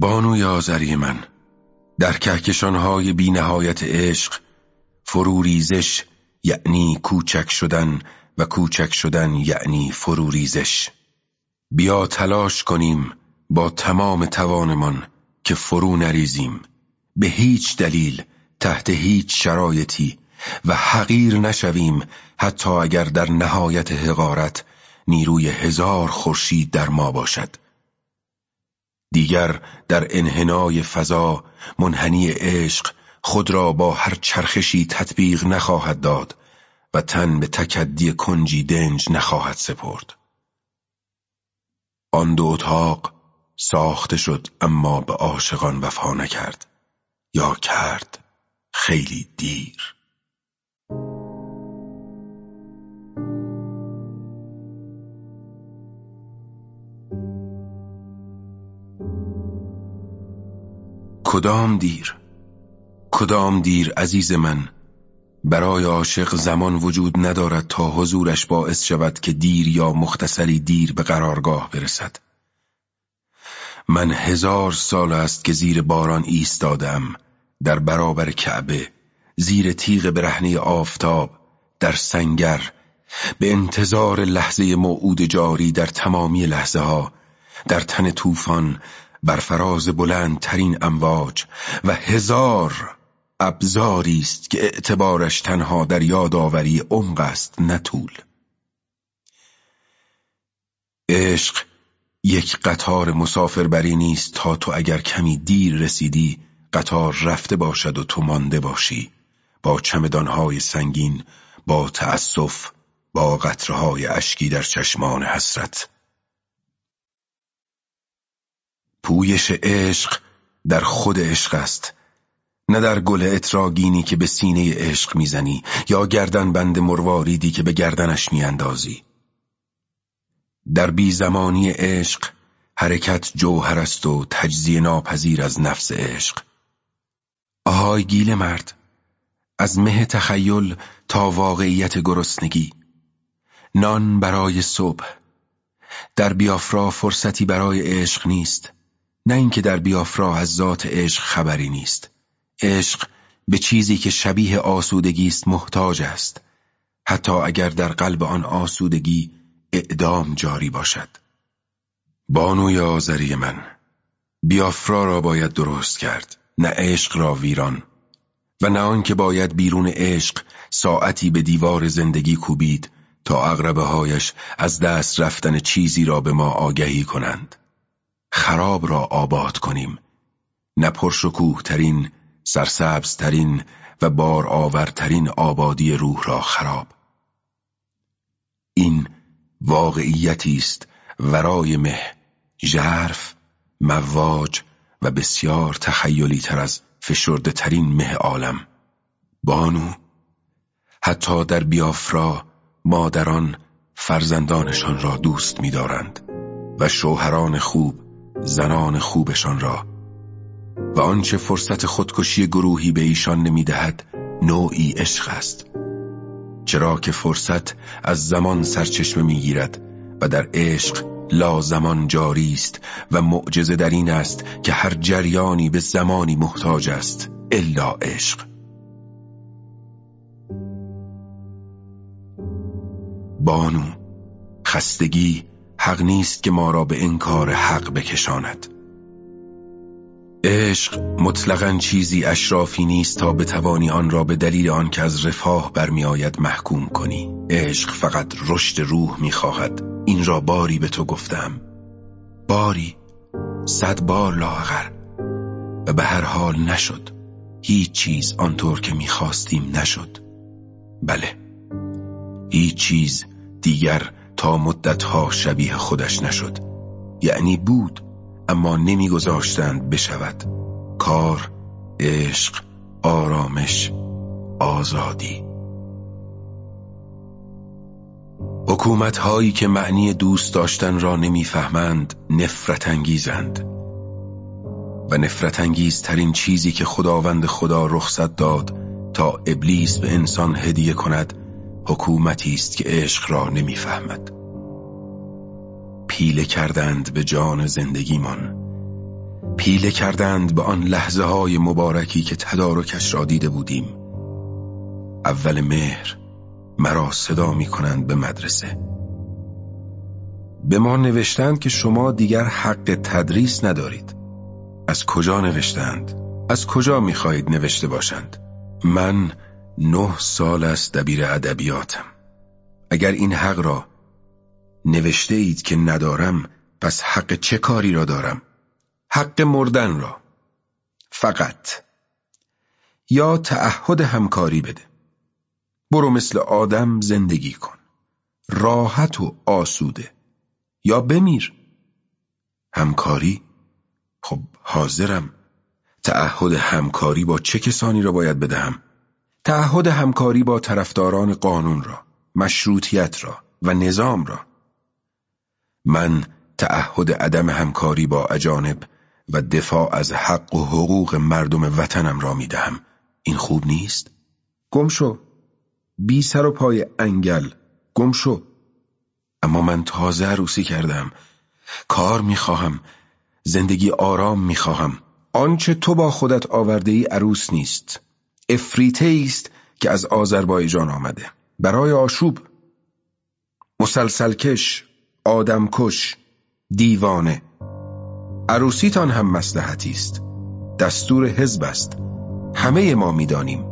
بانوی آذری من در کهکشانهای بی نهایت عشق فروریزش یعنی کوچک شدن و کوچک شدن یعنی فروریزش بیا تلاش کنیم با تمام توانمان که فرو نریزیم به هیچ دلیل تحت هیچ شرایطی و حقیر نشویم حتی اگر در نهایت حقارت نیروی هزار خورشید در ما باشد. دیگر در انحنای فضا منحنی عشق خود را با هر چرخشی تطبیق نخواهد داد و تن به تکدی کنجی دنج نخواهد سپرد. آن دو اتاق ساخته شد اما به عاشقان وفا نکرد یا کرد خیلی دیر. کدام دیر؟ کدام دیر عزیز من؟ برای عاشق زمان وجود ندارد تا حضورش باعث شود که دیر یا مختصری دیر به قرارگاه برسد. من هزار سال است که زیر باران ایستادم در برابر کعبه زیر تیغ برهنه آفتاب در سنگر به انتظار لحظه موعود جاری در تمامی لحظه ها در تن طوفان بر فراز بلندترین امواج و هزار ابزاری است که اعتبارش تنها در یادآوری عمق است نه طول. عشق یک قطار مسافربری نیست تا تو اگر کمی دیر رسیدی قطار رفته باشد و تو مانده باشی. با چمدانهای سنگین با تأسف با قطرهای اشکی در چشمان حسرت. پویش عشق در خود عشق است نه در گل اتراگینی که به سینه عشق می‌زنی یا گردن بند مرواریدی که به گردنش میاندازی. در بی زمانی عشق حرکت جوهر است و تجزیه ناپذیر از نفس عشق. آهای گیل مرد از مه تخیل تا واقعیت گرسنگی. نان برای صبح در بیافرا فرصتی برای عشق نیست. نه اینکه در بیافرا از ذات عشق خبری نیست. عشق به چیزی که شبیه آسودگی است محتاج است. حتی اگر در قلب آن آسودگی اعدام جاری باشد. بانوی آذری من بیافرا را باید درست کرد نه عشق را ویران. و نه آنکه باید بیرون عشق ساعتی به دیوار زندگی کوبید تا اغربه هایش از دست رفتن چیزی را به ما آگهی کنند. خراب را آباد کنیم. نه پرشکوه ترین سرسبزترین و بار آورترین آبادی روح را خراب. این واقعیتی است ورای مه ژرف مواج و بسیار تخیلی تر از فشرده ترین مه عالم. بانو حتی در بیافرا مادران فرزندانشان را دوست می‌دارند و شوهران خوب زنان خوبشان را. و آنچه فرصت خودکشی گروهی به ایشان نمی‌دهد نوعی عشق است. چرا که فرصت از زمان سرچشمه می‌گیرد و در عشق لا زمان جاری است و معجزه در این است که هر جریانی به زمانی محتاج است الا عشق. بانو خستگی حق نیست که ما را به انکار حق بکشاند. عشق مطلقا چیزی اشرافی نیست تا بتوانی آن را به دلیل آن که از رفاه برمیآید محکوم کنی. عشق فقط رشد روح می‌خواهد. این را باری به تو گفتم. باری صد بار لاغر و به هر حال نشد. هیچ چیز آنطور که می‌خواستیم نشد. بله. هیچ چیز دیگر تا مدتها شبیه خودش نشد. یعنی بود اما نمیگذاشتند بشود. کار عشق آرامش آزادی. حکومت هایی که معنی دوست داشتن را نمی‌فهمند نفرت انگیزند و نفرت انگیز ترین چیزی که خداوند خدا رخصت داد تا ابلیس به انسان هدیه کند حکومتی است که عشق را نمی‌فهمد. پیله کردند به جان زندگیمان. پیله کردند به آن لحظه های مبارکی که تدارکش را دیده بودیم. اول مهر مرا صدا می کنند به مدرسه. به ما نوشتند که شما دیگر حق تدریس ندارید. از کجا نوشتند؟ از کجا می خواهید نوشته باشند؟ من نه سال است دبیر ادبیاتم. اگر این حق را نوشته اید که ندارم پس حق چه کاری را دارم؟ حق مردن را. فقط. یا تعهد همکاری بده. برو مثل آدم زندگی کن. راحت و آسوده. یا بمیر. همکاری؟ خب حاضرم. تعهد همکاری با چه کسانی را باید بدهم؟ تعهد همکاری با طرفداران قانون را مشروطیت را و نظام را. من تعهد عدم همکاری با اجانب و دفاع از حق و حقوق مردم وطنم را می دهم. این خوب نیست؟ گم شو. بی سر و پای انگل. گم شو. اما من تازه عروسی کردم. کار می‌خواهم. زندگی آرام می‌خواهم. آنچه تو با خودت آورده ای عروس نیست. افریته است که از آذربایجان آمده. برای آشوب. مسلسلکش آدمکش دیوانه. عروسیتان هم مسلحتی است دستور حزب است. همه ما می‌دانیم.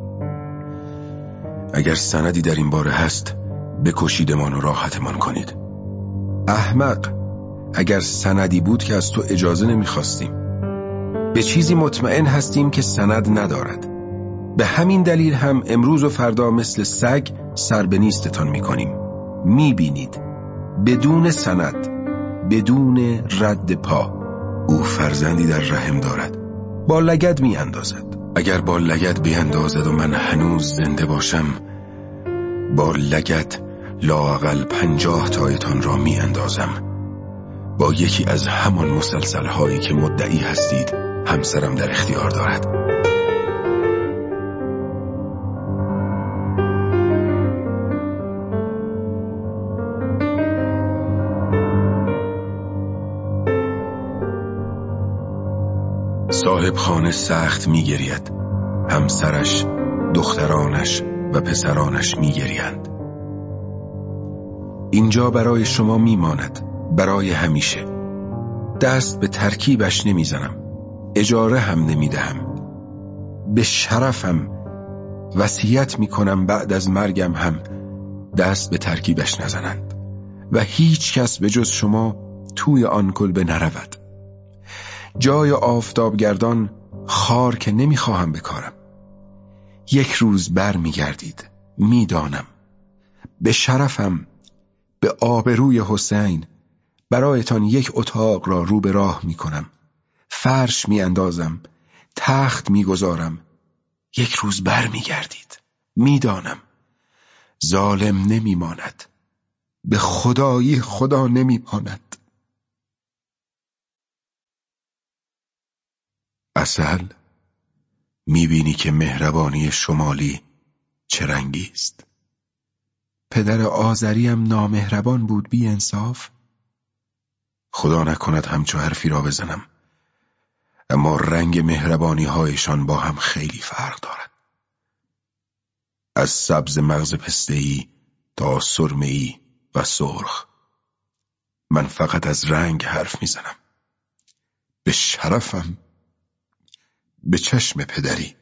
اگر سندی در این باره هست بکشیدمان و راحتمان کنید. احمق اگر سندی بود که از تو اجازه نمی‌خواستیم. به چیزی مطمئن هستیم که سند ندارد. به همین دلیل هم امروز و فردا مثل سگ سر به نیستتان می‌کنیم. می‌بینید. بدون سند بدون رد پا او فرزندی در رحم دارد. با لگد می اندازد اگر با لگد بیاندازد و من هنوز زنده باشم با لگد لاقل پنجاه تایتان را می اندازم با یکی از همان مسلسل هایی که مدعی هستید همسرم در اختیار دارد. صاحب خانه سخت میگرید. همسرش دخترانش و پسرانش میگریند. اینجا برای شما میماند برای همیشه. دست به ترکیبش نمی‌زنم. اجاره هم نمی‌دهم. به شرفم وصیت می‌کنم بعد از مرگم هم دست به ترکیبش نزنند. و هیچ کس به جز شما توی آن کلبه نرود. جای آفتابگردان خار که نمی‌خواهم بکارم. یک روز بر میگردید می‌دانم. به شرفم به آبروی حسین برایتان یک اتاق را رو به راه می کنم فرش می اندازم تخت می گذارم یک روز بر می گردید می دانم ظالم نمی ماند به خدایی خدا نمی ماند اصل می بینی که مهربانی شمالی چه رنگی است. پدر آذریم نامهربان بود بی انصاف. خدا نکند همچو حرفی را بزنم اما رنگ مهربانی هایشان با هم خیلی فرق دارد. از سبز مغز پستهی تا سرمهی و سرخ من فقط از رنگ حرف می‌زنم. به شرفم به چشم پدری.